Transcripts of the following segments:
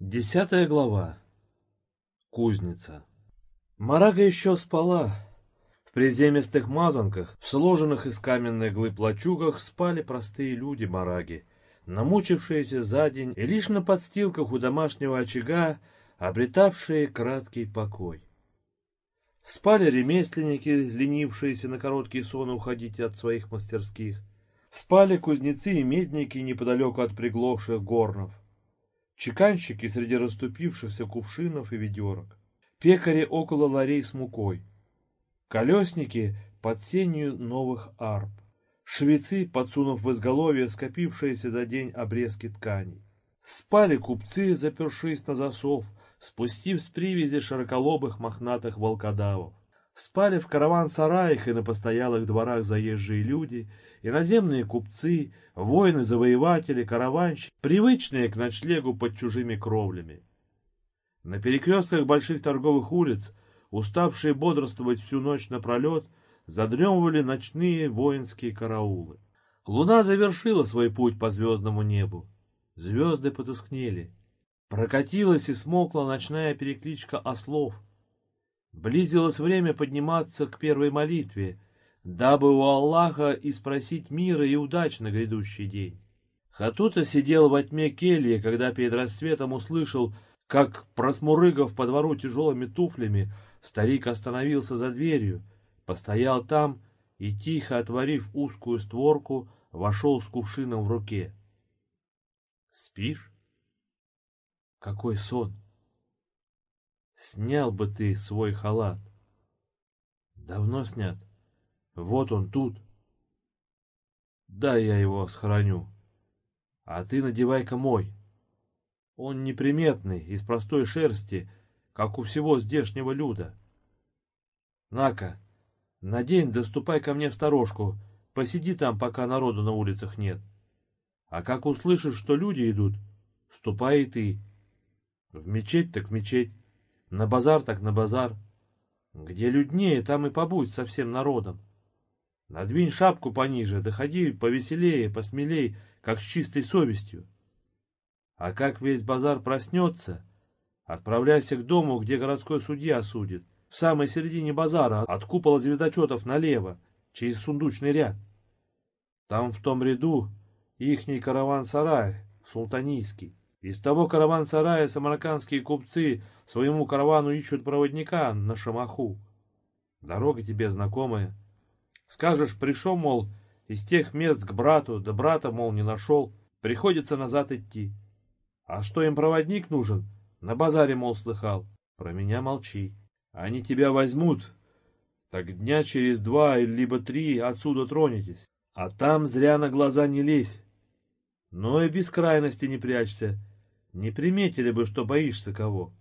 Десятая глава. Кузница. Марага еще спала. В приземистых мазанках, в сложенных из каменной глыб лачугах спали простые люди Мараги, намучившиеся за день и лишь на подстилках у домашнего очага, обретавшие краткий покой. Спали ремесленники, ленившиеся на короткий сон уходить от своих мастерских. Спали кузнецы и медники неподалеку от приглохших горнов чеканщики среди расступившихся кувшинов и ведерок, пекари около ларей с мукой, колесники под сенью новых арб, швецы, подсунув в изголовье скопившиеся за день обрезки тканей. Спали купцы, запершись на засов, спустив с привязи широколобых мохнатых волкодавов. Спали в караван-сараях и на постоялых дворах заезжие люди, иноземные купцы, воины-завоеватели, караванщики, привычные к ночлегу под чужими кровлями. На перекрестках больших торговых улиц, уставшие бодрствовать всю ночь напролет, задремывали ночные воинские караулы. Луна завершила свой путь по звездному небу. Звезды потускнели. Прокатилась и смокла ночная перекличка ослов — Близилось время подниматься к первой молитве, дабы у Аллаха и спросить мира и удач на грядущий день. Хатута сидел во тьме кельи, когда перед рассветом услышал, как, просмурыгав по двору тяжелыми туфлями, старик остановился за дверью, постоял там и, тихо отворив узкую створку, вошел с кувшином в руке. «Спишь? Какой сон!» Снял бы ты свой халат. Давно снят. Вот он тут. Да, я его схороню. А ты надевай-ка мой. Он неприметный, из простой шерсти, как у всего здешнего люда. На-ка, надень, доступай ко мне в сторожку, посиди там, пока народу на улицах нет. А как услышишь, что люди идут, ступай и ты. В мечеть так мечеть. На базар так на базар. Где люднее, там и побудь со всем народом. Надвинь шапку пониже, доходи повеселее, посмелей, как с чистой совестью. А как весь базар проснется, отправляйся к дому, где городской судья судит, в самой середине базара, от купола звездочетов налево, через сундучный ряд. Там в том ряду ихний караван-сарай, султанийский. Из того караван-сарая самаркандские купцы своему каравану ищут проводника на Шамаху. Дорога тебе знакомая. Скажешь, пришел, мол, из тех мест к брату, да брата, мол, не нашел, приходится назад идти. А что им проводник нужен? На базаре, мол, слыхал. Про меня молчи. Они тебя возьмут, так дня через два либо три отсюда тронетесь. А там зря на глаза не лезь. Но и без крайности не прячься. Не приметили бы, что боишься кого.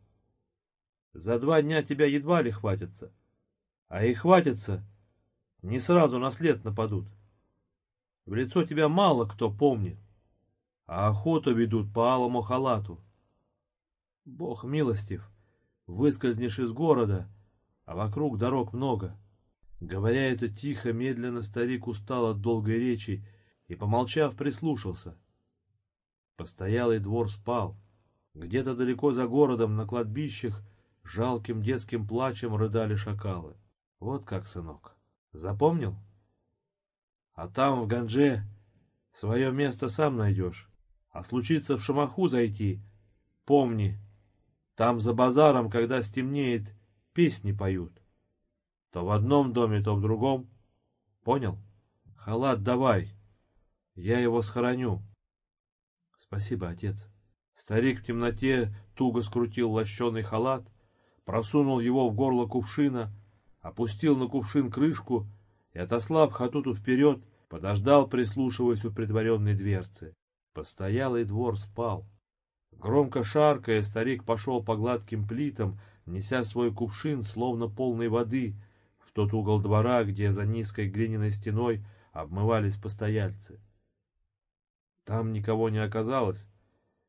За два дня тебя едва ли хватится. А и хватится, не сразу на след нападут. В лицо тебя мало кто помнит, а охоту ведут по алому халату. Бог милостив, выскользнешь из города, а вокруг дорог много. Говоря это тихо, медленно старик устал от долгой речи и, помолчав, прислушался — Постоялый двор спал. Где-то далеко за городом, на кладбищах, жалким детским плачем рыдали шакалы. Вот как, сынок. Запомнил? А там, в Ганже, свое место сам найдешь. А случится в Шамаху зайти, помни, там за базаром, когда стемнеет, песни поют. То в одном доме, то в другом. Понял? Халат давай, я его схороню. Спасибо, отец. Старик в темноте туго скрутил лощеный халат, просунул его в горло кувшина, опустил на кувшин крышку и, отослав Хатуту вперед, подождал, прислушиваясь у притворенной дверцы. Постоялый двор спал. Громко шаркая, старик пошел по гладким плитам, неся свой кувшин, словно полной воды, в тот угол двора, где за низкой глиняной стеной обмывались постояльцы. Там никого не оказалось,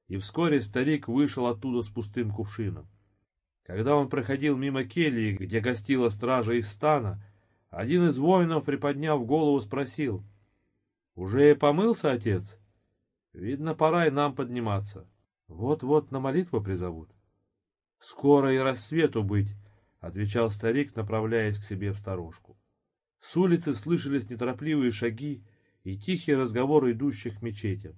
и вскоре старик вышел оттуда с пустым кувшином. Когда он проходил мимо кельи, где гостила стража из стана, один из воинов, приподняв голову, спросил, «Уже помылся, отец? Видно, пора и нам подниматься». Вот-вот на молитву призовут. Скоро и рассвету быть, — отвечал старик, направляясь к себе в сторожку. С улицы слышались неторопливые шаги и тихие разговоры идущих к мечетям.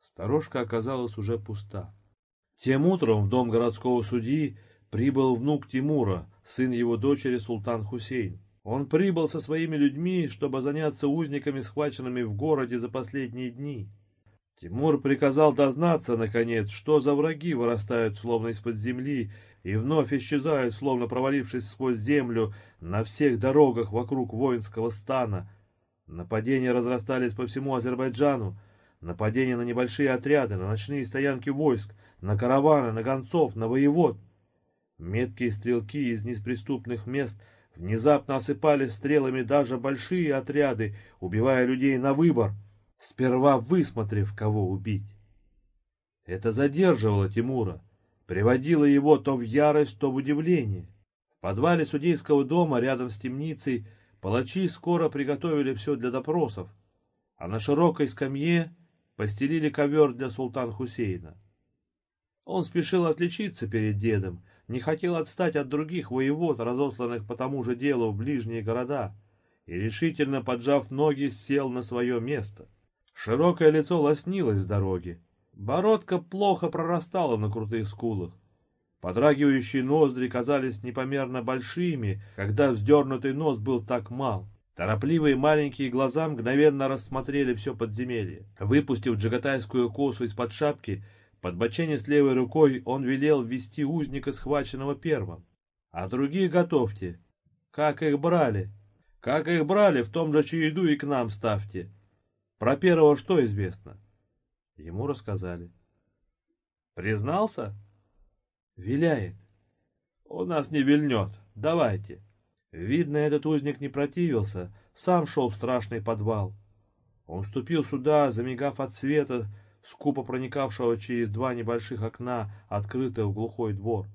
Сторожка оказалась уже пуста. Тем утром в дом городского судьи прибыл внук Тимура, сын его дочери Султан Хусейн. Он прибыл со своими людьми, чтобы заняться узниками, схваченными в городе за последние дни. Тимур приказал дознаться, наконец, что за враги вырастают словно из-под земли и вновь исчезают, словно провалившись сквозь землю, на всех дорогах вокруг воинского стана. Нападения разрастались по всему Азербайджану, нападения на небольшие отряды, на ночные стоянки войск, на караваны, на гонцов, на воевод. Меткие стрелки из неприступных мест внезапно осыпали стрелами даже большие отряды, убивая людей на выбор — сперва высмотрев, кого убить. Это задерживало Тимура, приводило его то в ярость, то в удивление. В подвале судейского дома рядом с темницей палачи скоро приготовили все для допросов, а на широкой скамье постелили ковер для султан Хусейна. Он спешил отличиться перед дедом, не хотел отстать от других воевод, разосланных по тому же делу в ближние города, и решительно, поджав ноги, сел на свое место. Широкое лицо лоснилось с дороги. Бородка плохо прорастала на крутых скулах. Подрагивающие ноздри казались непомерно большими, когда вздернутый нос был так мал. Торопливые маленькие глаза мгновенно рассмотрели все подземелье. Выпустив джигатайскую косу из-под шапки, подбоченясь левой рукой, он велел ввести узника, схваченного первым. А другие готовьте. Как их брали? Как их брали, в том же череду и к нам ставьте. Про первого что известно? Ему рассказали. Признался? Виляет. У нас не вильнет. Давайте. Видно, этот узник не противился, сам шел в страшный подвал. Он вступил сюда, замигав от света, скупо проникавшего через два небольших окна, открытых в глухой двор.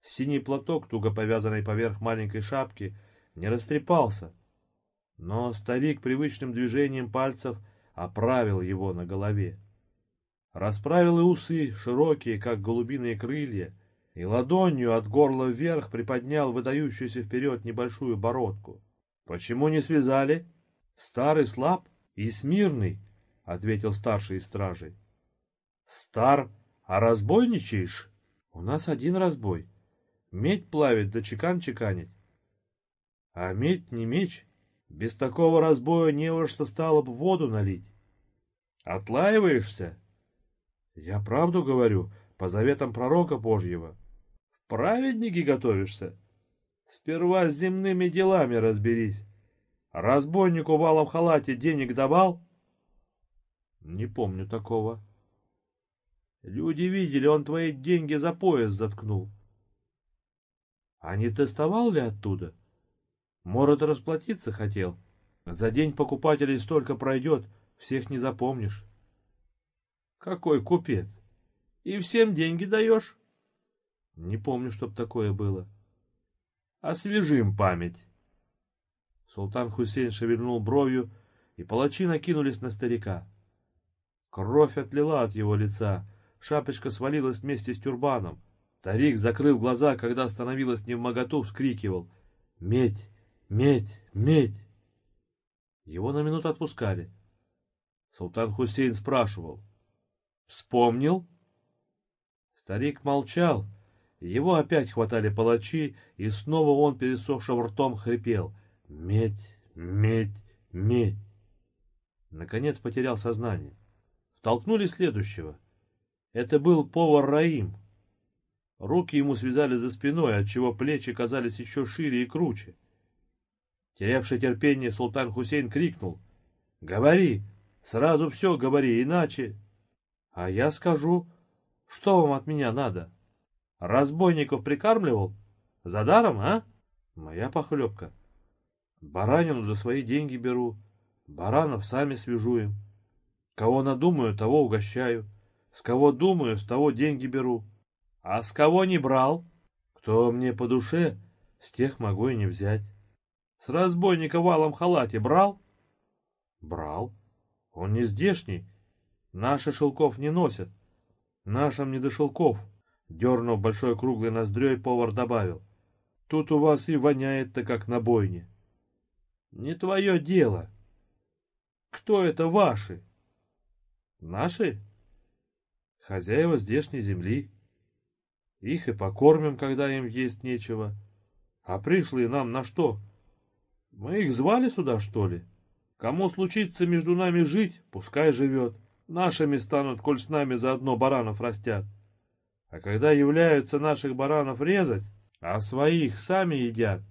Синий платок, туго повязанный поверх маленькой шапки, не растрепался, но старик привычным движением пальцев оправил его на голове. Расправил и усы, широкие, как голубиные крылья, и ладонью от горла вверх приподнял выдающуюся вперед небольшую бородку. — Почему не связали? — Старый слаб и смирный, — ответил старший из стражей. — Стар, а разбойничаешь? — У нас один разбой. Медь плавит да чекан чеканить. — А медь не меч, без такого разбоя не во что стало бы воду налить. Отлаиваешься? Я правду говорю, по заветам пророка Божьего. В праведники готовишься? Сперва с земными делами разберись. Разбойнику валом халате денег давал? Не помню такого. Люди видели, он твои деньги за пояс заткнул. А не тестовал ли оттуда? — может, расплатиться хотел. За день покупателей столько пройдет, всех не запомнишь. Какой купец? И всем деньги даешь? Не помню, чтоб такое было. Освежим память. Султан Хусейн шевельнул бровью, и палачи накинулись на старика. Кровь отлила от его лица, шапочка свалилась вместе с тюрбаном. Тарик, закрыв глаза, когда становилась невмоготу, вскрикивал «Медь! Медь, медь. Его на минуту отпускали. Султан Хусейн спрашивал. Вспомнил? Старик молчал. Его опять хватали палачи, и снова он пересохшим ртом хрипел. Медь, медь, медь. Наконец потерял сознание. Втолкнули следующего. Это был повар Раим. Руки ему связали за спиной, отчего плечи казались еще шире и круче. Терявший терпение султан Хусейн крикнул. «Говори! Сразу все говори, иначе...» «А я скажу, что вам от меня надо? Разбойников прикармливал? За даром, а? Моя похлебка. Баранину за свои деньги беру, баранов сами свяжу Кого надумаю, того угощаю. С кого думаю, с того деньги беру. А с кого не брал? Кто мне по душе, с тех могу и не взять. С разбойника валом халате брал? Брал. Он не здешний. Наши шелков не носят. Нашим не до шелков. Дернув большой круглой ноздрёй, повар добавил. Тут у вас и воняет-то, как на бойне. Не твое дело. Кто это ваши? Наши? Хозяева здешней земли. Их и покормим, когда им есть нечего. А пришли нам на что? Мы их звали сюда, что ли? Кому случится между нами жить, пускай живет. Нашими станут, коль с нами заодно баранов растят. А когда являются наших баранов резать, а своих сами едят,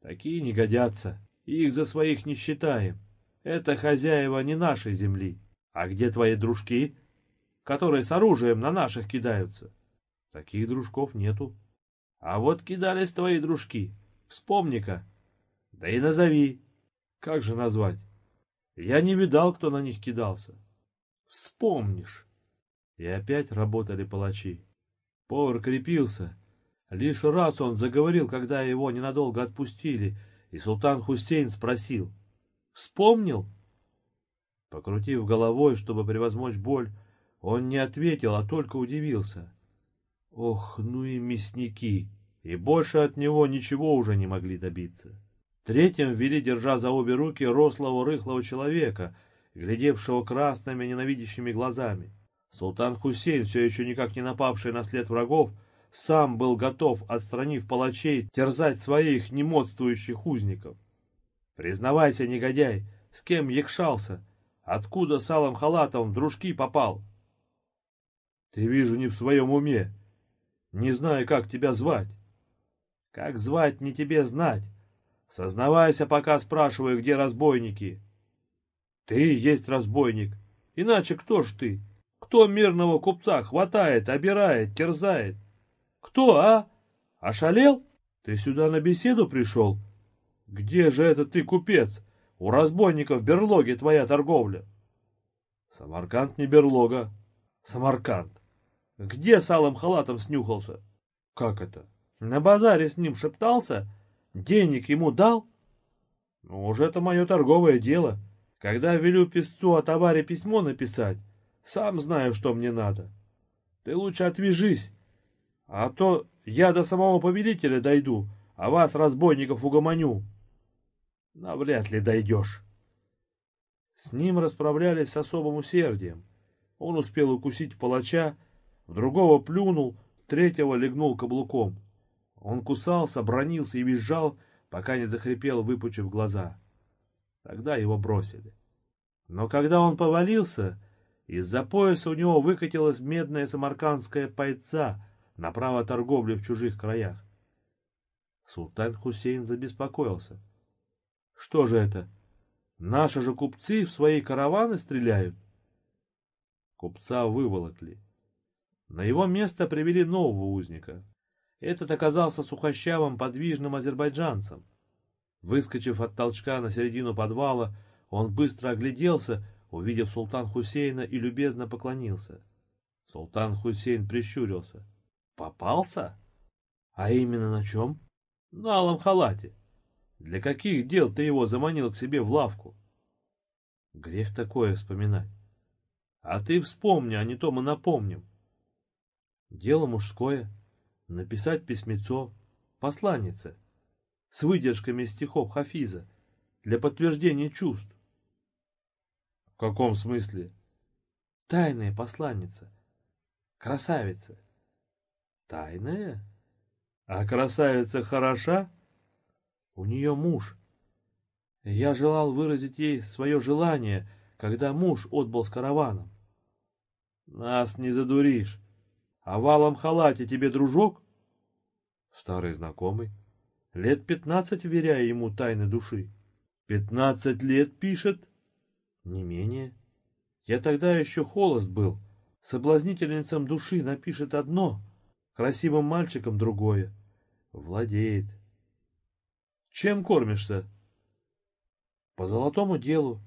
такие не годятся. Их за своих не считаем. Это хозяева не нашей земли. А где твои дружки, которые с оружием на наших кидаются? Таких дружков нету. А вот кидались твои дружки. Вспомни-ка. Да и назови. Как же назвать? Я не видал, кто на них кидался. Вспомнишь. И опять работали палачи. Повар крепился. Лишь раз он заговорил, когда его ненадолго отпустили, и султан Хусейн спросил. «Вспомнил?» Покрутив головой, чтобы превозмочь боль, он не ответил, а только удивился. Ох, ну и мясники! И больше от него ничего уже не могли добиться. Третьим ввели, держа за обе руки, рослого рыхлого человека, глядевшего красными ненавидящими глазами. Султан Хусейн, все еще никак не напавший на след врагов, сам был готов, отстранив палачей, терзать своих немодствующих узников. Признавайся, негодяй, с кем якшался? Откуда с алым халатом в дружки попал? Ты, вижу, не в своем уме. Не знаю, как тебя звать. Как звать, не тебе знать. Сознавайся, пока спрашиваю, где разбойники. Ты есть разбойник. Иначе кто ж ты? Кто мирного купца хватает, обирает, терзает? Кто, а? Ошалел? Ты сюда на беседу пришел? Где же это ты, купец? У разбойников берлоги твоя торговля. Самарканд не берлога. Самарканд. Где с алым халатом снюхался? Как это? На базаре с ним шептался? Денег ему дал? Ну, уже это мое торговое дело. Когда велю писцу о товаре письмо написать, сам знаю, что мне надо. Ты лучше отвяжись, а то я до самого повелителя дойду, а вас, разбойников, угомоню. Навряд ли дойдешь. С ним расправлялись с особым усердием. Он успел укусить палача, в другого плюнул, третьего легнул каблуком. Он кусался, бронился и визжал, пока не захрипел, выпучив глаза. Тогда его бросили. Но когда он повалился, из-за пояса у него выкатилась медная самаркандская пайца на право торговли в чужих краях. Султан Хусейн забеспокоился. Что же это? Наши же купцы в свои караваны стреляют? Купца выволокли. На его место привели нового узника. Этот оказался сухощавым подвижным азербайджанцем. Выскочив от толчка на середину подвала, он быстро огляделся, увидев султан Хусейна, и любезно поклонился. Султан Хусейн прищурился. «Попался? А именно на чем?» «На алом халате. Для каких дел ты его заманил к себе в лавку?» «Грех такое вспоминать. А ты вспомни, а не то мы напомним. Дело мужское. Написать письмецо, посланнице, с выдержками стихов Хафиза, для подтверждения чувств. В каком смысле? Тайная посланница. Красавица. Тайная? А красавица хороша? У нее муж. Я желал выразить ей свое желание, когда муж отбыл с караваном. Нас не задуришь. А в алом халате тебе дружок? Старый знакомый. Лет пятнадцать веряя ему тайны души. Пятнадцать лет пишет? Не менее. Я тогда еще холост был. Соблазнительницам души напишет одно, красивым мальчиком другое. Владеет. Чем кормишься? По золотому делу.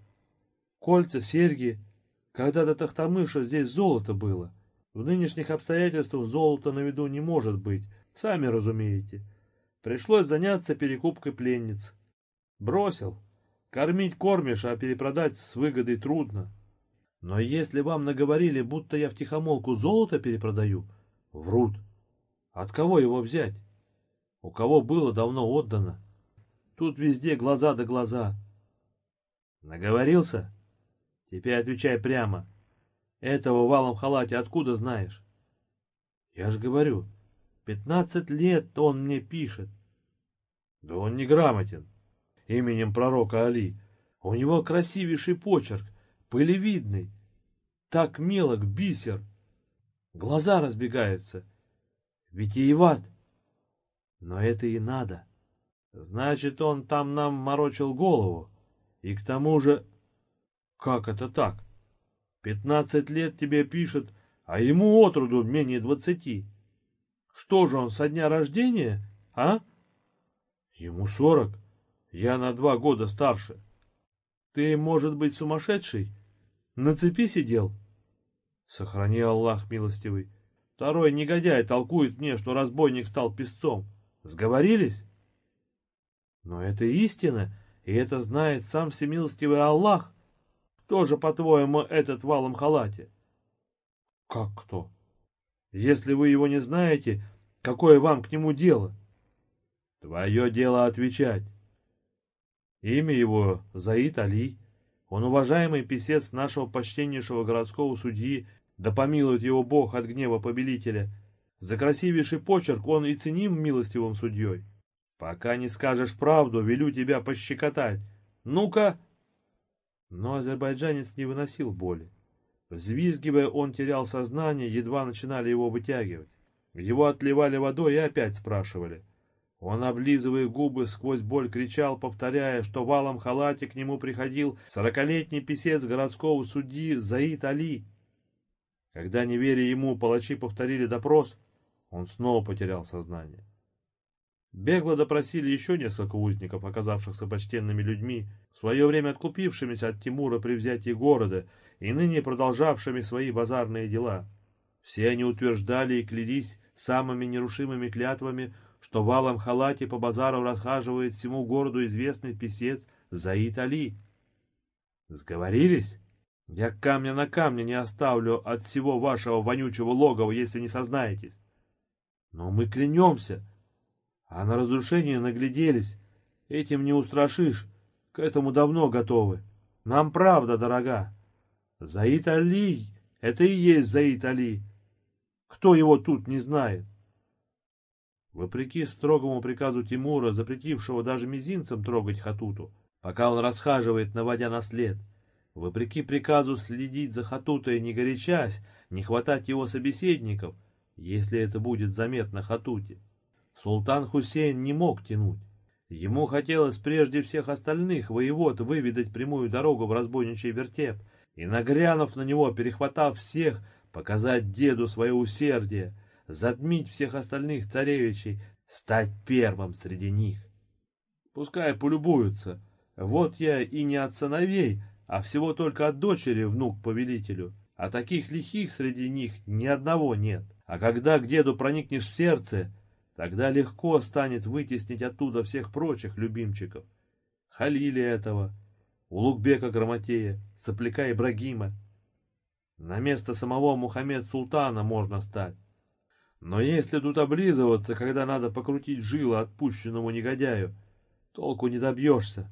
Кольца, серьги. Когда-то Тахтамыша здесь золото было. В нынешних обстоятельствах золота на виду не может быть, сами разумеете. Пришлось заняться перекупкой пленниц. Бросил. Кормить кормишь, а перепродать с выгодой трудно. Но если вам наговорили, будто я втихомолку золото перепродаю, врут. От кого его взять? У кого было, давно отдано. Тут везде глаза да глаза. Наговорился? Теперь отвечай прямо. Этого валом халате откуда знаешь? Я же говорю, пятнадцать лет он мне пишет. Да он не грамотен. Именем пророка Али. У него красивейший почерк, пылевидный. Так мелок, бисер. Глаза разбегаются. Витиеват. Но это и надо. Значит, он там нам морочил голову. И к тому же... Как это так? Пятнадцать лет тебе пишет, а ему отроду менее двадцати. Что же он со дня рождения, а? Ему сорок. Я на два года старше. Ты, может быть, сумасшедший? На цепи сидел? Сохрани Аллах милостивый. Второй негодяй толкует мне, что разбойник стал песцом. Сговорились? Но это истина, и это знает сам всемилостивый Аллах. Кто же, по-твоему, этот валом халате? Как кто? Если вы его не знаете, какое вам к нему дело? Твое дело отвечать. Имя его Заид Али. Он уважаемый писец нашего почтеннейшего городского судьи, да помилует его Бог от гнева побелителя. За красивейший почерк он и ценим милостивым судьей. Пока не скажешь правду, велю тебя пощекотать. Ну-ка!» Но азербайджанец не выносил боли. Взвизгивая, он терял сознание, едва начинали его вытягивать. Его отливали водой и опять спрашивали. Он, облизывая губы, сквозь боль кричал, повторяя, что валом халате к нему приходил сорокалетний писец городского судьи Заид Али. Когда, не веря ему, палачи повторили допрос, он снова потерял сознание. Бегло допросили еще несколько узников, оказавшихся почтенными людьми, в свое время откупившимися от Тимура при взятии города и ныне продолжавшими свои базарные дела. Все они утверждали и клялись самыми нерушимыми клятвами, что в алом халате по базару расхаживает всему городу известный писец Заид Али. Сговорились? Я камня на камне не оставлю от всего вашего вонючего логова, если не сознаетесь. Но мы клянемся, а на разрушение нагляделись. Этим не устрашишь. К этому давно готовы. Нам правда дорога. Заид Али — это и есть Заид Али. Кто его тут не знает? Вопреки строгому приказу Тимура, запретившего даже мизинцем трогать Хатуту, пока он расхаживает, наводя на след, вопреки приказу следить за Хатутой, не горячась, не хватать его собеседников, если это будет заметно Хатуте, Султан Хусейн не мог тянуть. Ему хотелось прежде всех остальных воевод выведать прямую дорогу в разбойничий вертеп и, нагрянув на него, перехватав всех, показать деду свое усердие, затмить всех остальных царевичей, стать первым среди них. Пускай полюбуются. Вот я и не от сыновей, а всего только от дочери внук повелителю. А таких лихих среди них ни одного нет. А когда к деду проникнешь в сердце, Тогда легко станет вытеснить оттуда всех прочих любимчиков. Халили этого, Улугбека Грамотея, Сопляка Ибрагима. На место самого Мухаммед Султана можно стать. Но если тут облизываться, когда надо покрутить жилы отпущенному негодяю, толку не добьешься.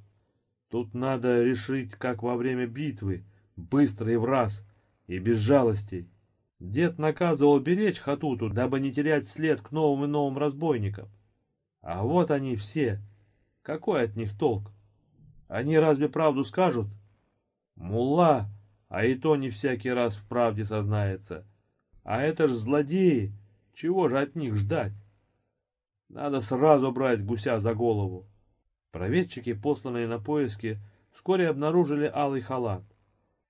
Тут надо решить, как во время битвы, быстро и в раз, и без жалостей. Дед наказывал беречь Хатуту, дабы не терять след к новым и новым разбойникам. А вот они все. Какой от них толк? Они разве правду скажут? Мулла, а и то не всякий раз в правде сознается. А это ж злодеи, чего же от них ждать? Надо сразу брать гуся за голову. Проведчики, посланные на поиски, вскоре обнаружили алый халат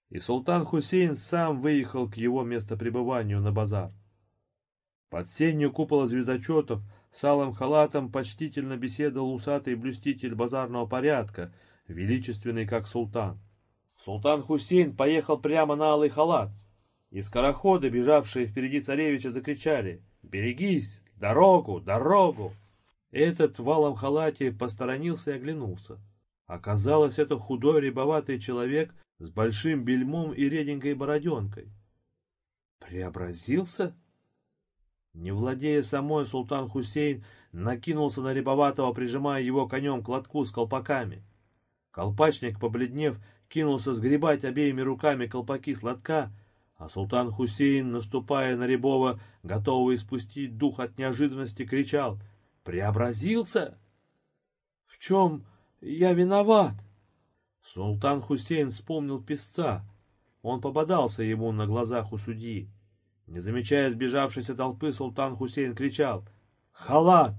и султан Хусейн сам выехал к его местопребыванию на базар. Под сенью купола звездочетов с алым халатом почтительно беседовал усатый блюститель базарного порядка, величественный как султан. Султан Хусейн поехал прямо на алый халат, и скороходы, бежавшие впереди царевича, закричали «Берегись! Дорогу! Дорогу!» Этот в алом халате посторонился и оглянулся. Оказалось, это худой рябоватый человек с большим бельмом и реденькой бороденкой. Преобразился? Не владея самой, султан Хусейн накинулся на Рябоватого, прижимая его конем к лотку с колпаками. Колпачник, побледнев, кинулся сгребать обеими руками колпаки с лотка, а султан Хусейн, наступая на Рябова, готовый испустить дух от неожиданности, кричал «Преобразился? В чем я виноват?» Султан Хусейн вспомнил песца. Он пободался ему на глазах у судьи. Не замечая сбежавшейся толпы, султан Хусейн кричал «Халат!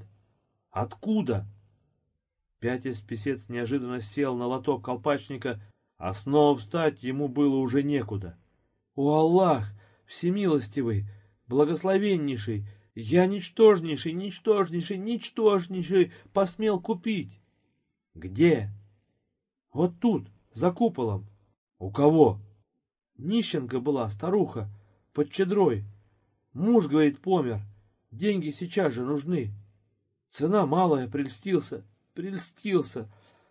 Откуда?» Пятясь писец неожиданно сел на лоток колпачника, а снова встать ему было уже некуда. «О Аллах! Всемилостивый! Благословеннейший! Я ничтожнейший, ничтожнейший, ничтожнейший посмел купить!» «Где?» «Вот тут, за куполом». «У кого?» «Нищенка была, старуха, под чедрой. Муж, говорит, помер. Деньги сейчас же нужны. Цена малая, прельстился, прельстился.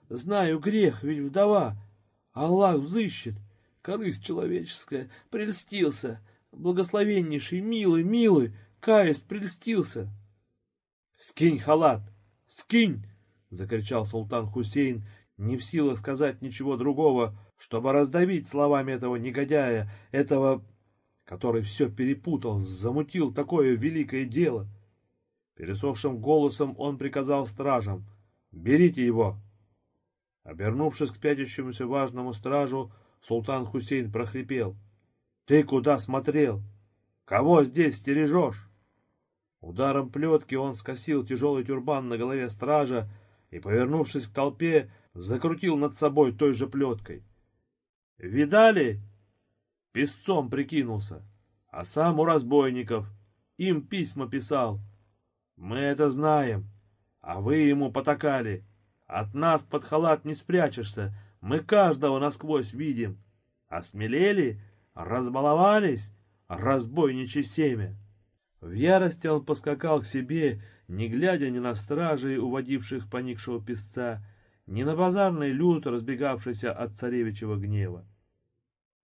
Знаю грех, ведь вдова. Аллах взыщет. Корысть человеческая, прельстился. Благословеннейший, милый, милый, каест прельстился. «Скинь халат! Скинь!» — закричал султан Хусейн, не в силах сказать ничего другого, чтобы раздавить словами этого негодяя, этого который все перепутал, замутил такое великое дело. Пересохшим голосом он приказал стражам «Берите его!». Обернувшись к пятящемуся важному стражу, султан Хусейн прохрипел «Ты куда смотрел? Кого здесь стережешь?» Ударом плетки он скосил тяжелый тюрбан на голове стража и, повернувшись к толпе, закрутил над собой той же плеткой. «Видали?» Песцом прикинулся, а сам у разбойников. Им письма писал. Мы это знаем, а вы ему потакали. От нас под халат не спрячешься, мы каждого насквозь видим. Осмелели, разбаловались, разбойничье семя. В ярости он поскакал к себе, не глядя ни на стражей, уводивших поникшего песца, ни на базарный люд, разбегавшийся от царевичьего гнева.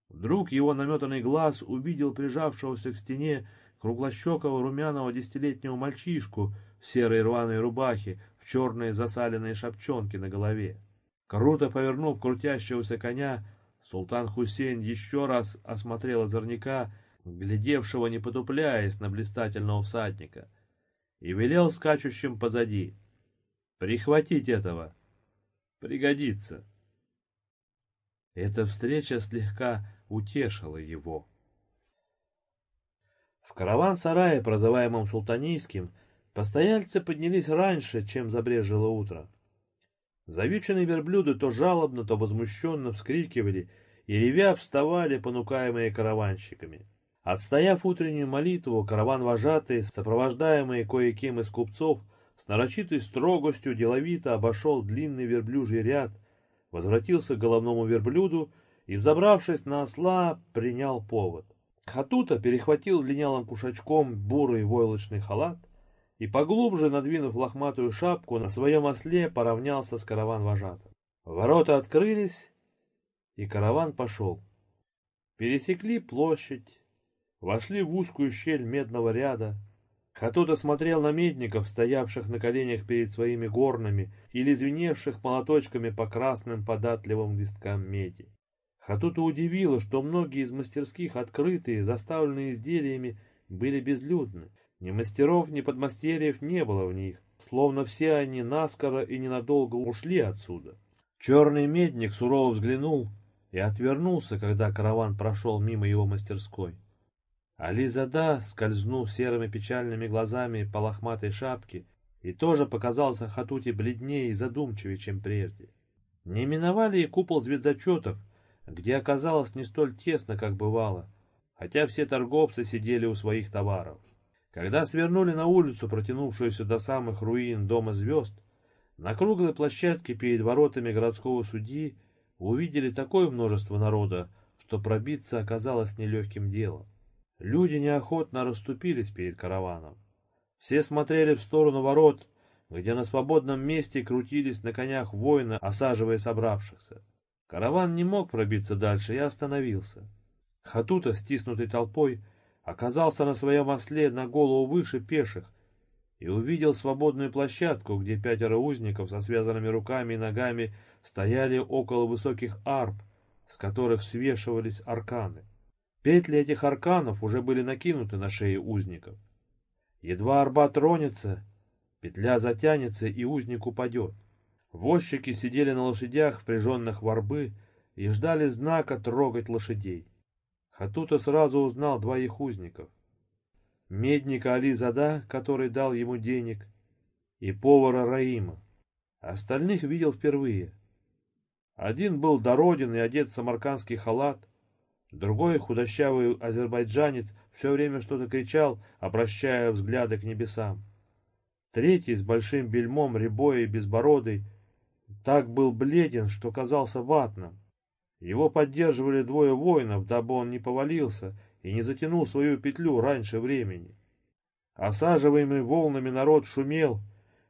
Вдруг его наметанный глаз увидел прижавшегося к стене круглощекого румяного десятилетнего мальчишку в серой рваной рубахе, в черные засаленные шапчонки на голове. Круто повернув крутящегося коня, султан Хусейн еще раз осмотрел озорняка, глядевшего не потупляясь на блистательного всадника, и велел скачущим позади. «Прихватить этого! Пригодится!» Эта встреча слегка утешила его. В караван-сарае, прозываемом Султанийским, постояльцы поднялись раньше, чем забрежило утро. Завюченные верблюды то жалобно, то возмущенно вскрикивали и, ревя, вставали, понукаемые караванщиками. Отстояв утреннюю молитву, караван-вожатый, сопровождаемый кое-кем из купцов, с нарочитой строгостью деловито обошел длинный верблюжий ряд, возвратился к головному верблюду и, взобравшись на осла, принял повод. Хатута перехватил линялым кушачком бурый войлочный халат и, поглубже надвинув лохматую шапку, на своем осле поравнялся с караван-вожатым. Ворота открылись, и караван пошел. Пересекли площадь, вошли в узкую щель медного ряда. Хатута смотрел на медников, стоявших на коленях перед своими горнами или звеневших молоточками по красным податливым листкам меди. Хатута удивило, что многие из мастерских, открытые, заставленные изделиями, были безлюдны. Ни мастеров, ни подмастерьев не было в них, словно все они наскоро и ненадолго ушли отсюда. Черный медник сурово взглянул и отвернулся, когда караван прошел мимо его мастерской. Ализада скользнул серыми печальными глазами по лохматой шапке и тоже показался Хатуте бледнее и задумчивее, чем прежде. Не миновали и купол звездочетов, где оказалось не столь тесно, как бывало, хотя все торговцы сидели у своих товаров. Когда свернули на улицу, протянувшуюся до самых руин Дома звезд, на круглой площадке перед воротами городского судьи увидели такое множество народа, что пробиться оказалось нелегким делом. Люди неохотно расступились перед караваном. Все смотрели в сторону ворот, где на свободном месте крутились на конях воины, осаживая собравшихся. Караван не мог пробиться дальше и остановился. Хатута, стиснутый толпой, оказался на своем осле на голову выше пеших и увидел свободную площадку, где пятеро узников со связанными руками и ногами стояли около высоких арб, с которых свешивались арканы. Петли этих арканов уже были накинуты на шеи узников. Едва арба тронется, петля затянется, и узник упадет. Возчики сидели на лошадях, впряженных в арбы, и ждали знака трогать лошадей. Хатута сразу узнал двоих узников. Медника Али Зада, который дал ему денег, и повара Раима. Остальных видел впервые. Один был дороден и одет в самаркандский халат, другой, худощавый азербайджанец, все время что-то кричал, обращая взгляды к небесам. Третий, с большим бельмом, рябой и безбородый, так был бледен, что казался ватным. Его поддерживали двое воинов, дабы он не повалился и не затянул свою петлю раньше времени. Осаживаемый волнами народ шумел,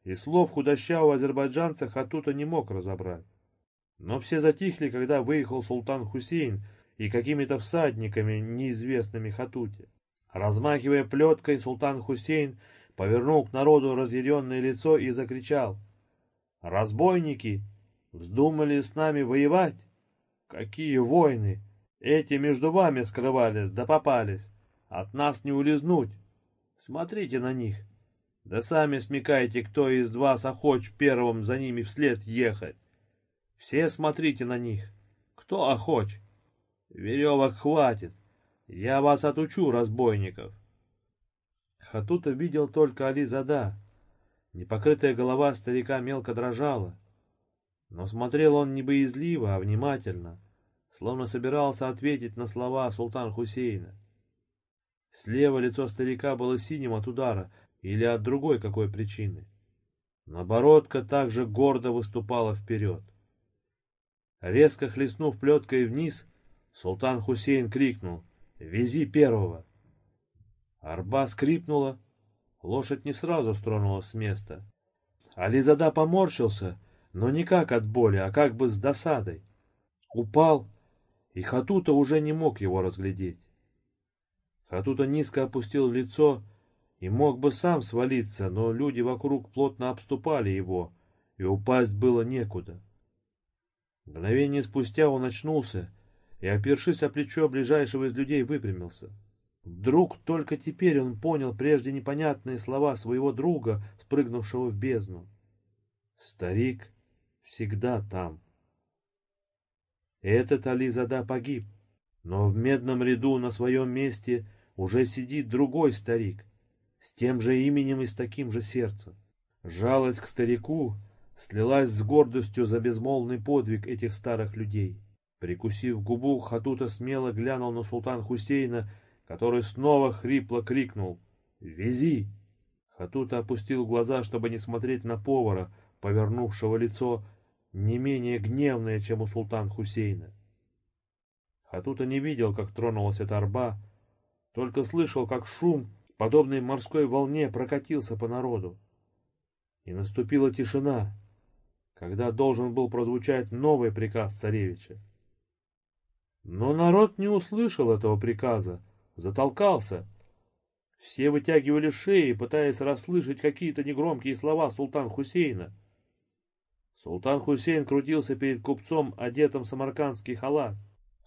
и слов худощавого азербайджанца Хатута не мог разобрать. Но все затихли, когда выехал султан Хусейн и какими-то всадниками, неизвестными Хатуте. Размахивая плеткой, султан Хусейн повернул к народу разъяренное лицо и закричал. «Разбойники! Вздумали с нами воевать? Какие войны! Эти между вами скрывались, да попались. От нас не улизнуть. Смотрите на них. Да сами смекайте, кто из вас охоч первым за ними вслед ехать. Все смотрите на них. Кто охоч? Веревок хватит. Я вас отучу, разбойников. Хатута видел только Али-Зада. Непокрытая голова старика мелко дрожала. Но смотрел он не боязливо, а внимательно, словно собирался ответить на слова султан Хусейна. Слева лицо старика было синим от удара или от другой какой причины. Набородка также гордо выступала вперед. Резко хлестнув плеткой вниз, султан Хусейн крикнул — Вези первого. Арба скрипнула. Лошадь не сразу стронулась с места. Ализада поморщился, но не как от боли, а как бы с досадой. Упал, и Хатута уже не мог его разглядеть. Хатута низко опустил лицо и мог бы сам свалиться, но люди вокруг плотно обступали его, и упасть было некуда. Мгновение спустя он очнулся и, опершись о плечо ближайшего из людей, выпрямился. Вдруг только теперь он понял прежде непонятные слова своего друга, спрыгнувшего в бездну. Старик всегда там. Этот Ализада погиб, но в медном ряду на своем месте уже сидит другой старик, с тем же именем и с таким же сердцем. Жалость к старику слилась с гордостью за безмолвный подвиг этих старых людей. Прикусив губу, Хатута смело глянул на султан Хусейна, который снова хрипло крикнул «Вези!». Хатута опустил глаза, чтобы не смотреть на повара, повернувшего лицо не менее гневное, чем у султан Хусейна. Хатута не видел, как тронулась эта арба, только слышал, как шум, подобный морской волне, прокатился по народу. И наступила тишина, когда должен был прозвучать новый приказ царевича. Но народ не услышал этого приказа, затолкался. Все вытягивали шеи, пытаясь расслышать какие-то негромкие слова султан Хусейна. Султан Хусейн крутился перед купцом, одетым в самаркандский халат.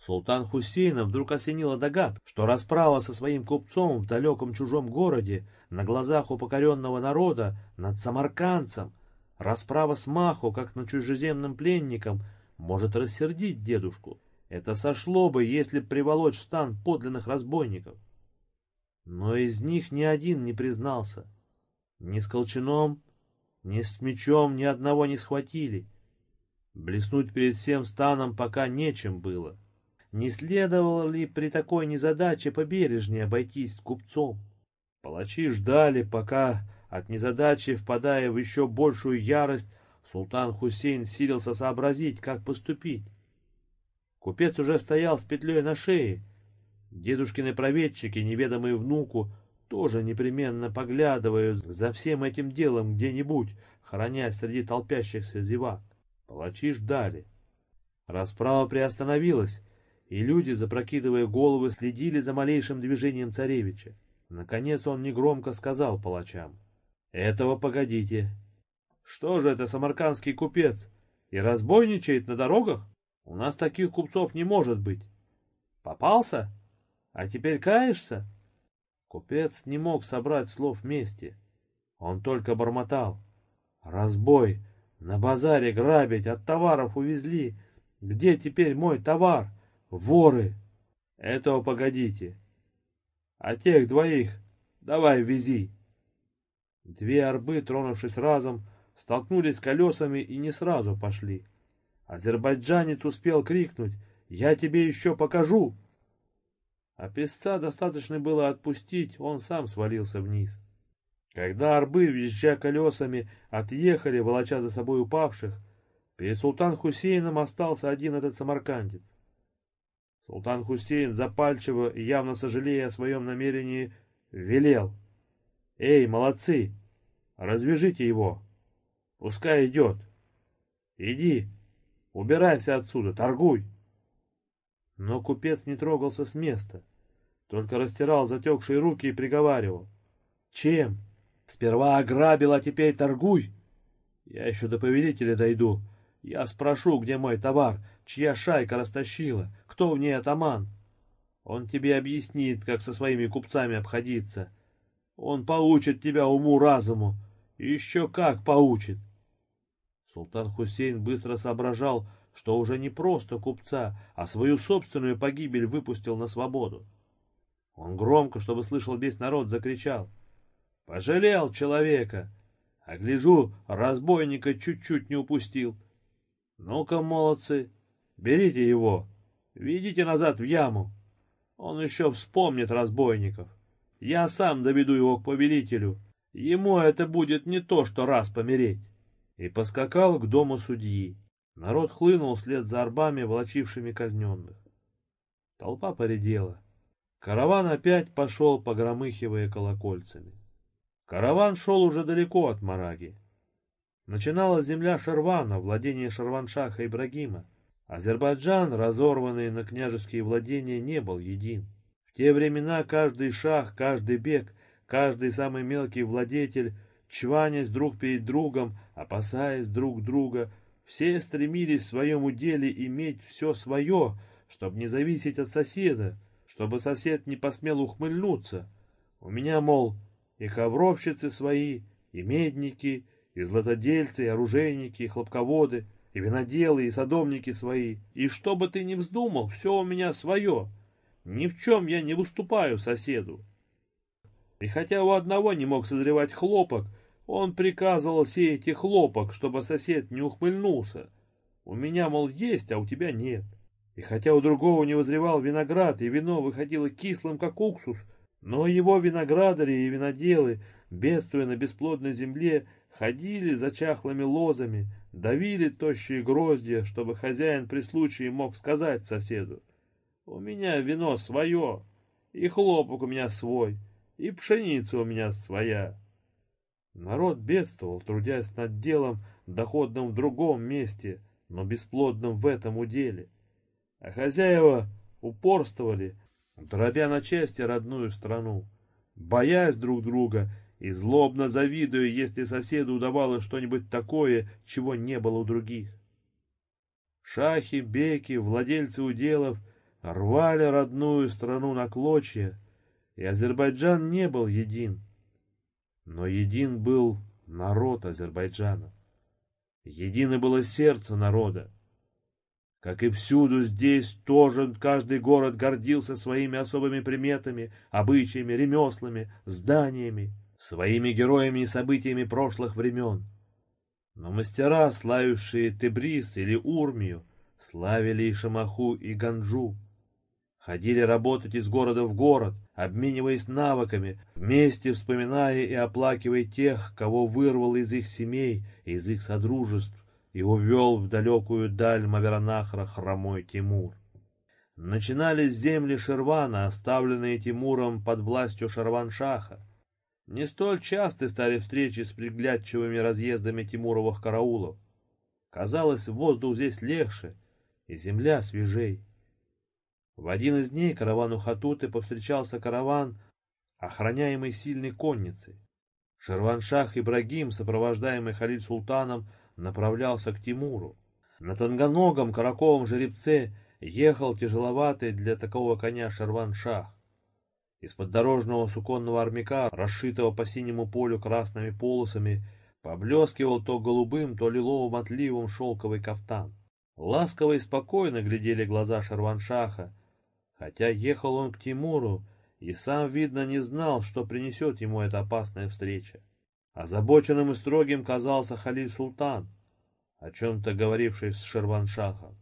Султан Хусейна вдруг осенила догад, что расправа со своим купцом в далеком чужом городе, на глазах у покоренного народа, над самаркандцем, расправа с Маху, как над чужеземным пленником, может рассердить дедушку. Это сошло бы, если приволочь в стан подлинных разбойников. Но из них ни один не признался. Ни с колчаном, ни с мечом ни одного не схватили. Блеснуть перед всем станом пока нечем было. Не следовало ли при такой незадаче побережнее обойтись с купцом? Палачи ждали, пока, от незадачи впадая в еще большую ярость, султан Хусейн силился сообразить, как поступить. Купец уже стоял с петлей на шее. Дедушкины проведчики, неведомые внуку, тоже непременно поглядывают за всем этим делом где-нибудь, хранясь среди толпящихся зевак. Палачи ждали. Расправа приостановилась, и люди, запрокидывая головы, следили за малейшим движением царевича. Наконец он негромко сказал палачам. «Этого погодите. Что же это самаркандский купец? И разбойничает на дорогах? У нас таких купцов не может быть. Попался? А теперь каешься?» Купец не мог собрать слов вместе. Он только бормотал. «Разбой! На базаре грабить, от товаров увезли. Где теперь мой товар? Воры! Этого погодите. А тех двоих давай вези!» Две арбы, тронувшись разом, столкнулись колесами и не сразу пошли. Азербайджанец успел крикнуть «Я тебе еще покажу!» А песца достаточно было отпустить, он сам свалился вниз. Когда арбы, визжа колесами, отъехали, волоча за собой упавших, перед султан Хусейном остался один этот самаркандец. Султан Хусейн, запальчиво и явно сожалея о своем намерении, велел. «Эй, молодцы! Развяжите его! Пускай идет! Иди, убирайся отсюда, торгуй!» Но купец не трогался с места, только растирал затекшие руки и приговаривал. «Чем? Сперва ограбил, а теперь торгуй! Я еще до повелителя дойду. Я спрошу, где мой товар, чья шайка растащила, кто в ней атаман. Он тебе объяснит, как со своими купцами обходиться. Он поучит тебя уму-разуму, еще как поучит!» Султан Хусейн быстро соображал, что уже не просто купца, а свою собственную погибель выпустил на свободу. Он громко, чтобы слышал весь народ, закричал. «Пожалел человека! А гляжу, разбойника чуть-чуть не упустил. Ну-ка, молодцы, берите его, ведите назад в яму. Он еще вспомнит разбойников. Я сам доведу его к повелителю. Ему это будет не то, что раз помереть». И поскакал к дому судьи. Народ хлынул вслед за арбами, волочившими казненных. Толпа поредела. Караван опять пошел, погромыхивая колокольцами. Караван шел уже далеко от Мараги. Начиналась земля Шарвана, владение Шарваншаха Ибрагима. Азербайджан, разорванный на княжеские владения, не был един. В те времена каждый шах, каждый бег, каждый самый мелкий владетель, чванясь друг перед другом, опасаясь друг друга, все стремились в своем уделе иметь все свое, чтобы не зависеть от соседа, чтобы сосед не посмел ухмыльнуться. У меня, мол, и ковровщицы свои, и медники, и златодельцы, и оружейники, и хлопководы, и виноделы, и садомники свои. И что бы ты ни вздумал, все у меня свое. Ни в чем я не выступаю соседу. И хотя у одного не мог созревать хлопок, он приказывал сеять и хлопок, чтобы сосед не ухмыльнулся. У меня, мол, есть, а у тебя нет. И хотя у другого не возревал виноград, и вино выходило кислым, как уксус, но его виноградари и виноделы, бедствуя на бесплодной земле, ходили за чахлыми лозами, давили тощие гроздья, чтобы хозяин при случае мог сказать соседу, «У меня вино свое, и хлопок у меня свой, и пшеница у меня своя». Народ бедствовал, трудясь над делом, доходным в другом месте, но бесплодным в этом уделе. А хозяева упорствовали, дробя на части родную страну, боясь друг друга и злобно завидуя, если соседу удавалось что-нибудь такое, чего не было у других. Шахи, беки, владельцы уделов рвали родную страну на клочья, и Азербайджан не был един. Но един был народ Азербайджана. Едино было сердце народа. Как и всюду здесь, тоже каждый город гордился своими особыми приметами, обычаями, ремеслами, зданиями, своими героями и событиями прошлых времен. Но мастера, славившие Тебрис или Урмию, славили и Шамаху, и Ганджу. Ходили работать из города в город, обмениваясь навыками, вместе вспоминая и оплакивая тех, кого вырвал из их семей, из их содружеств и увел в далекую даль Маверанахра хромой Тимур. Начинались земли Шервана, оставленные Тимуром под властью Шарваншаха. Не столь часты стали встречи с приглядчивыми разъездами Тимуровых караулов. Казалось, воздух здесь легче, и земля свежей. В один из дней каравану Хатуты повстречался караван, охраняемый сильной конницей. Шерваншах Ибрагим, сопровождаемый Халид Султаном, направлялся к Тимуру. На тонгоногом караковом жеребце ехал тяжеловатый для такого коня Шерваншах. Из-под дорожного суконного армяка, расшитого по синему полю красными полосами, поблескивал то голубым, то лиловым отливом шелковый кафтан. Ласково и спокойно глядели глаза Шерваншаха, хотя ехал он к Тимуру и сам, видно, не знал, что принесет ему эта опасная встреча. Озабоченным и строгим казался Халиль Султан, о чем-то говоривший с Шерваншахом.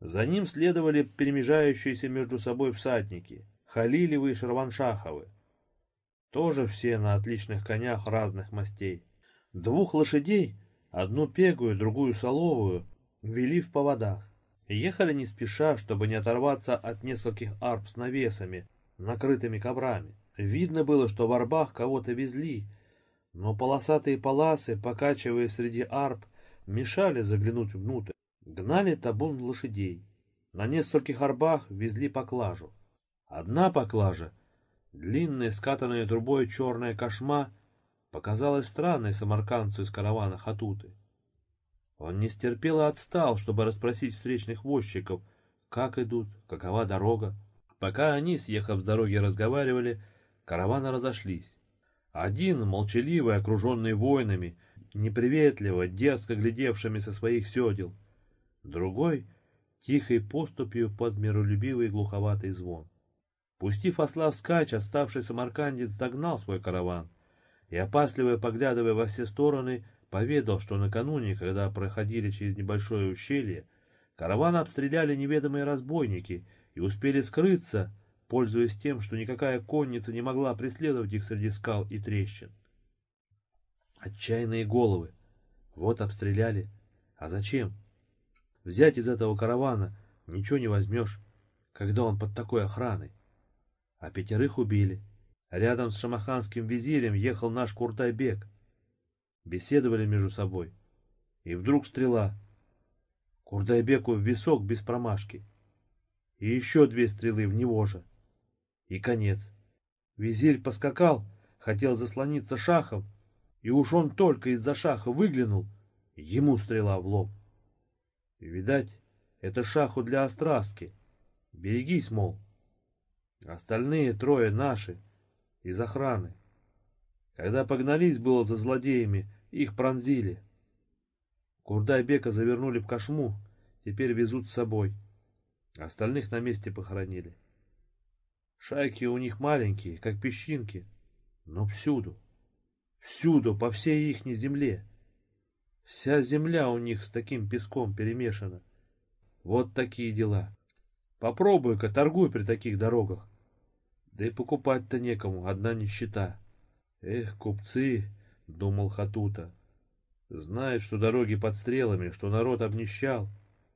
За ним следовали перемежающиеся между собой всадники, Халилевы и Шерваншаховы. Тоже все на отличных конях разных мастей. Двух лошадей, одну пегую, другую соловую, вели в поводах. Ехали не спеша, чтобы не оторваться от нескольких арб с навесами, накрытыми коврами. Видно было, что в арбах кого-то везли, но полосатые паласы, покачиваясь среди арб, мешали заглянуть внутрь. Гнали табун лошадей. На нескольких арбах везли поклажу. Одна поклажа, длинная скатанная трубой черная кошма, показалась странной самаркандцу из каравана Хатуты. Он не стерпел и отстал, чтобы расспросить встречных возчиков, как идут, какова дорога. Пока они, съехав с дороги, разговаривали, караваны разошлись. Один, молчаливый, окруженный воинами, неприветливо, дерзко глядевшими со своих седел. Другой — тихой поступью под миролюбивый глуховатый звон. Пустив осла вскачь, оставший самаркандец догнал свой караван и, опасливо поглядывая во все стороны, поведал, что накануне, когда проходили через небольшое ущелье, караван обстреляли неведомые разбойники и успели скрыться, пользуясь тем, что никакая конница не могла преследовать их среди скал и трещин. Отчаянные головы. Вот обстреляли. А зачем? Взять из этого каравана ничего не возьмешь, когда он под такой охраной. А пятерых убили. Рядом с шамаханским визирем ехал наш Куртайбек. Беседовали между собой. И вдруг стрела. Курдайбеку в висок без промашки. И еще две стрелы в него же. И конец. Визирь поскакал, хотел заслониться шахом, и уж он только из-за шаха выглянул, ему стрела в лоб. видать, это шаху для острастки. Берегись, мол. Остальные трое наши, из охраны. Когда погнались было за злодеями, их пронзили. Курдай-бека завернули в кошму, теперь везут с собой. Остальных на месте похоронили. Шайки у них маленькие, как песчинки, но всюду. Всюду, по всей ихней земле. Вся земля у них с таким песком перемешана. Вот такие дела. Попробуй-ка, торгуй при таких дорогах. Да и покупать-то некому, одна нищета. Эх, купцы, думал Хатута, знают, что дороги под стрелами, что народ обнищал,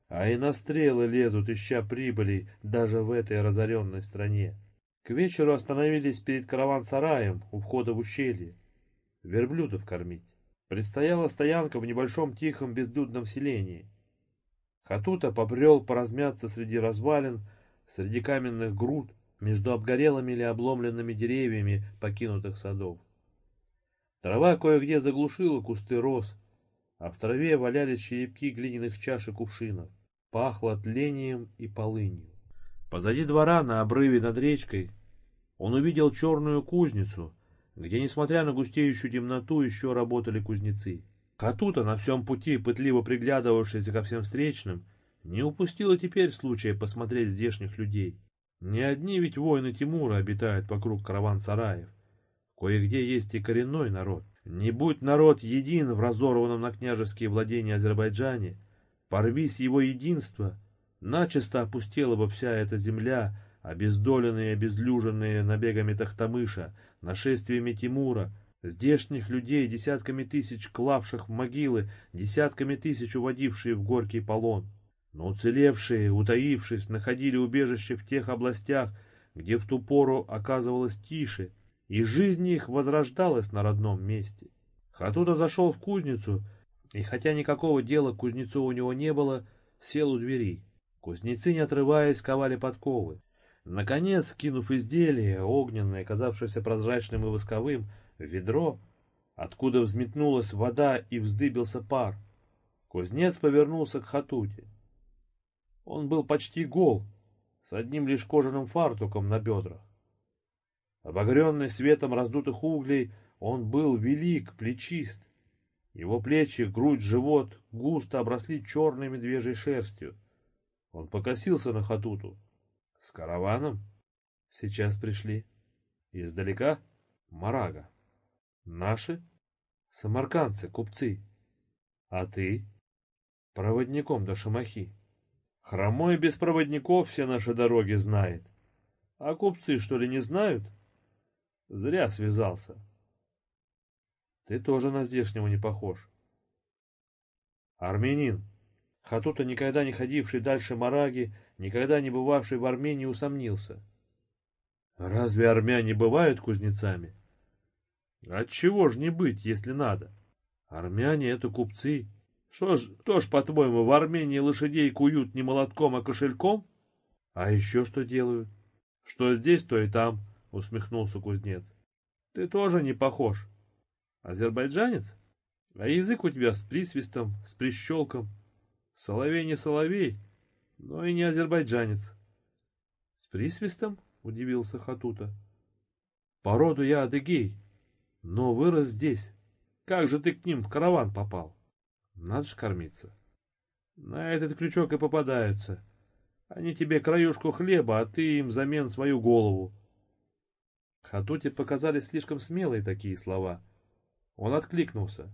а и на стрелы лезут, ища прибыли даже в этой разоренной стране. К вечеру остановились перед караван-сараем у входа в ущелье верблюдов кормить. Предстояла стоянка в небольшом тихом бездудном селении. Хатута побрел поразмяться среди развалин, среди каменных груд, между обгорелыми или обломленными деревьями покинутых садов. Трава кое-где заглушила кусты роз, а в траве валялись черепки глиняных чаш и кувшинов. Пахло тлением и полынью. Позади двора, на обрыве над речкой, он увидел черную кузницу — где, несмотря на густеющую темноту, еще работали кузнецы. Катута, на всем пути пытливо приглядывавшийся ко всем встречным, не упустила теперь случая посмотреть здешних людей. Не одни ведь воины Тимура обитают вокруг караван-сараев. Кое-где есть и коренной народ. Не будь народ един в разорванном на княжеские владения Азербайджане, порвись его единство, начисто опустела бы вся эта земля, обездоленные и обезлюженные набегами Тахтамыша, нашествиями Тимура, здешних людей, десятками тысяч клавших в могилы, десятками тысяч уводившие в горький полон. Но уцелевшие, утаившись, находили убежище в тех областях, где в ту пору оказывалось тише, и жизнь их возрождалась на родном месте. Хатута зашел в кузницу, и хотя никакого дела к кузнецу у него не было, сел у двери. Кузнецы, не отрываясь, ковали подковы. Наконец, кинув изделие, огненное, казавшееся прозрачным и восковым, в ведро, откуда взметнулась вода и вздыбился пар, кузнец повернулся к Хатуте. Он был почти гол, с одним лишь кожаным фартуком на бедрах. Обогренный светом раздутых углей, он был велик, плечист. Его плечи, грудь, живот густо обросли черной медвежьей шерстью. Он покосился на Хатуту. С караваном? Сейчас пришли. Издалека? Марага. Наши? Самаркандцы, купцы. А ты? Проводником до Шамахи. Хромой без проводников все наши дороги знает. А купцы, что ли, не знают? Зря связался. Ты тоже на здешнего не похож. Армянин. Хатута, никогда не ходивший дальше Мараги, никогда не бывавший в Армении, усомнился. Разве армяне бывают кузнецами? Отчего ж не быть, если надо? Армяне — это купцы, что ж, кто ж, по-твоему, в Армении лошадей куют не молотком, а кошельком? А еще что делают? Что здесь, то и там, усмехнулся кузнец. Ты тоже не похож. Азербайджанец? А язык у тебя с присвистом, с прищелком. Соловей не соловей, но и не азербайджанец. С присвистом? Удивился Хатута. По роду я адыгей, но вырос здесь. Как же ты к ним в караван попал? Надо ж кормиться. На этот крючок и попадаются. Они тебе краюшку хлеба, а ты им взамен свою голову. Хатуте показались слишком смелые такие слова. Он откликнулся.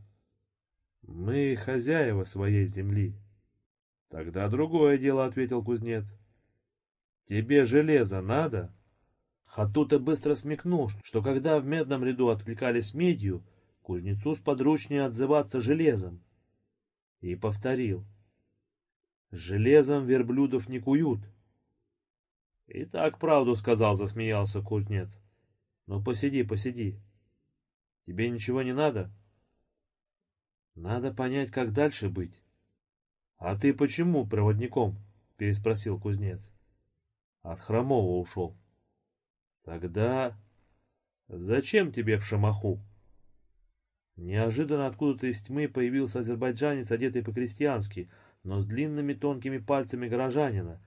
Мы хозяева своей земли. Тогда другое дело, ответил кузнец. Тебе железо надо? Хатута быстро смекнул, что когда в медном ряду откликались медью, кузнецу сподручнее отзываться железом и повторил. «Железом верблюдов не куют». «И так правду сказал», — засмеялся кузнец. «Ну, посиди, посиди. Тебе ничего не надо?» «Надо понять, как дальше быть». «А ты почему проводником?» — переспросил кузнец. «От Хромова ушел». «Тогда зачем тебе в Шамаху?» Неожиданно откуда-то из тьмы появился азербайджанец, одетый по-крестьянски, но с длинными тонкими пальцами горожанина,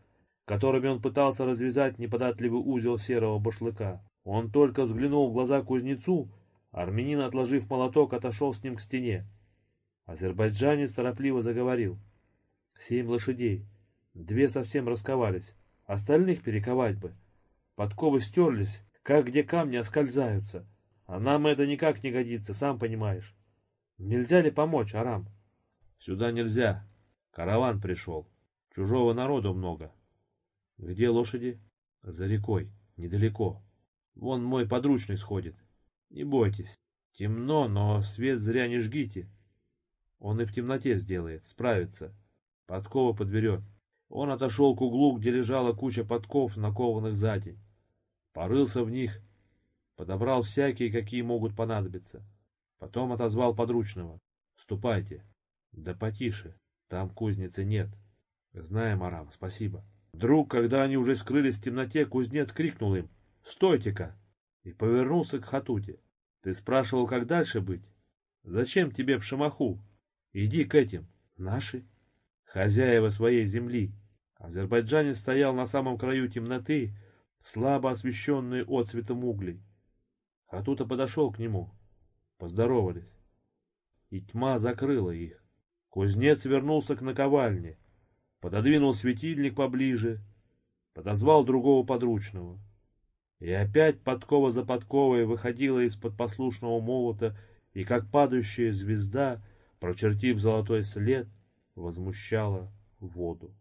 которыми он пытался развязать неподатливый узел серого башлыка. Он только взглянул в глаза кузнецу, армянин, отложив молоток, отошел с ним к стене. Азербайджанец торопливо заговорил. «Семь лошадей. Две совсем расковались. Остальных перековать бы. Подковы стерлись, как где камни оскользаются. А нам это никак не годится, сам понимаешь. Нельзя ли помочь, Арам? Сюда нельзя. Караван пришел. Чужого народу много. Где лошади? За рекой, недалеко. Вон мой подручный сходит. Не бойтесь. Темно, но свет зря не жгите. Он и в темноте сделает, справится. Подкова подберет. Он отошел к углу, где лежала куча подков, накованных сзади. Порылся в них Подобрал всякие, какие могут понадобиться. Потом отозвал подручного. «Ступайте». «Да потише. Там кузницы нет». «Знаем, Арам, спасибо». Вдруг, когда они уже скрылись в темноте, кузнец крикнул им «Стойте-ка!» и повернулся к Хатуте. «Ты спрашивал, как дальше быть? Зачем тебе в Шамаху? Иди к этим, наши, хозяева своей земли». Азербайджанец стоял на самом краю темноты, слабо освещенный отцветом углей. А тут и подошел к нему. Поздоровались. И тьма закрыла их. Кузнец вернулся к наковальне, пододвинул светильник поближе, подозвал другого подручного. И опять подкова за подковой выходила из-под послушного молота, и, как падающая звезда, прочертив золотой след, возмущала воду.